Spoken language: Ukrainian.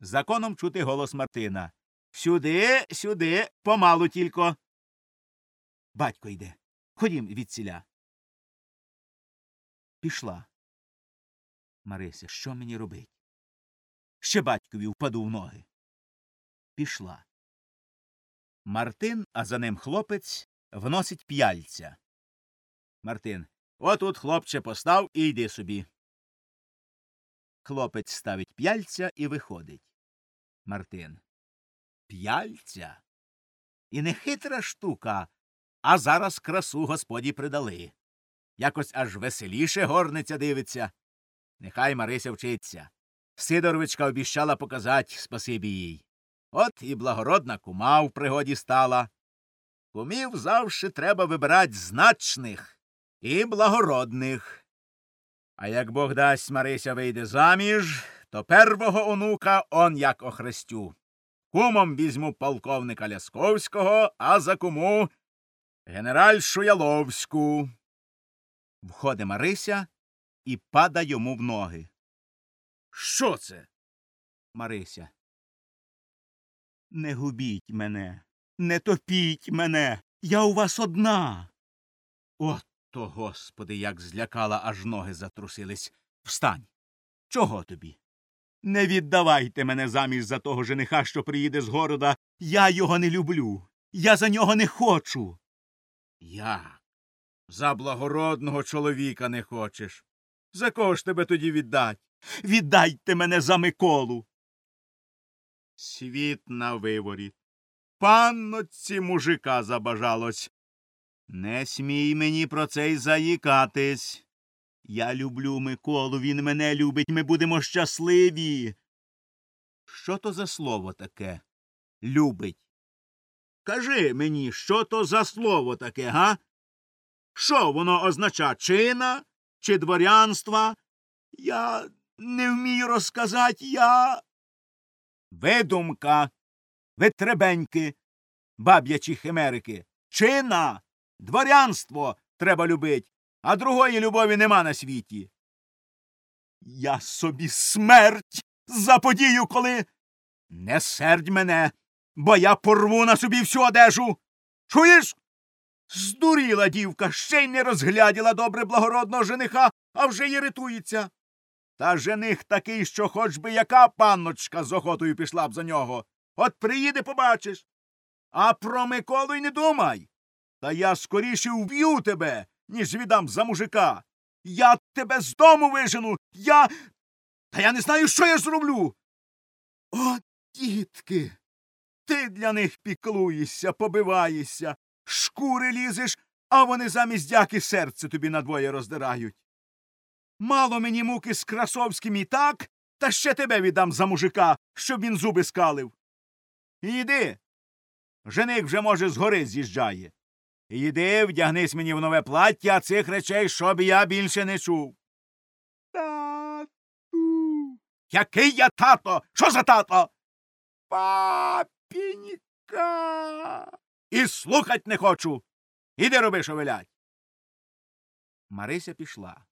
Законом чути голос Мартина. Сюди, сюди, помалу тільки. Батько йде. Ходім відсіля. Пішла. Марися, що мені робить? Ще батькові впаду в ноги. Пішла. Мартин, а за ним хлопець, вносить п'яльця. Мартин. Отут, хлопче, постав і йди собі. Хлопець ставить п'яльця і виходить. Мартин. П'яльця? І не хитра штука, а зараз красу господі придали. Якось аж веселіше горниця дивиться. Нехай Марися вчиться. Сидоровичка обіщала показать спасибі їй. От і благородна кума в пригоді стала. Кумів завжди треба вибирать значних і благородних. А як Бог дасть Марися вийде заміж, то первого онука он як охрестю. Кумом візьму полковника Лясковського, а за куму генеральшу Яловську. Входить Марися і пада йому в ноги. Що це? Марися. Не губіть мене, не топіть мене. Я у вас одна. От то, господи, як злякала, аж ноги затрусились. Встань. Чого тобі? Не віддавайте мене заміж за того жениха, що приїде з города. Я його не люблю. Я за нього не хочу. Як? За благородного чоловіка не хочеш. За кого ж тебе тоді віддать? Віддайте мене за Миколу. Світ на виворі. Панноці мужика забажалось. Не смій мені про це й заїкатись. Я люблю Миколу, він мене любить, ми будемо щасливі. Що то за слово таке? Любить. Кажи мені, що то за слово таке, га? Що воно означає чина чи дворянства? Я не вмію розказати, я. Видумка, витребеньки, баб'ячі химерики. Чина, дворянство треба любить, а другої любові нема на світі. Я собі смерть заподію, коли. Не сердь мене, бо я порву на собі всю одежу. Чуєш? Здуріла дівка, ще й не розгляділа добре благородного жениха, а вже й рятується. Та жених такий, що хоч би яка панночка з охотою пішла б за нього. От приїде, побачиш. А про Миколу й не думай. Та я скоріше вб'ю тебе, ніж віддам за мужика. Я тебе з дому вижену. Я. Та я не знаю, що я зроблю. О, дітки. Ти для них піклуєшся, побиваєшся, шкури лізеш, а вони замість дяки серце тобі надвоє роздирають. Мало мені муки з Красовським і так, та ще тебе віддам за мужика, щоб він зуби скалив. Іди. Жених вже, може, згори з'їжджає. Іди, вдягнись мені в нове плаття, а цих речей, щоб я більше не чув. Тату. Який я тато? Що за тато? Папінька. І слухать не хочу. Іди роби, що велять. Марися пішла.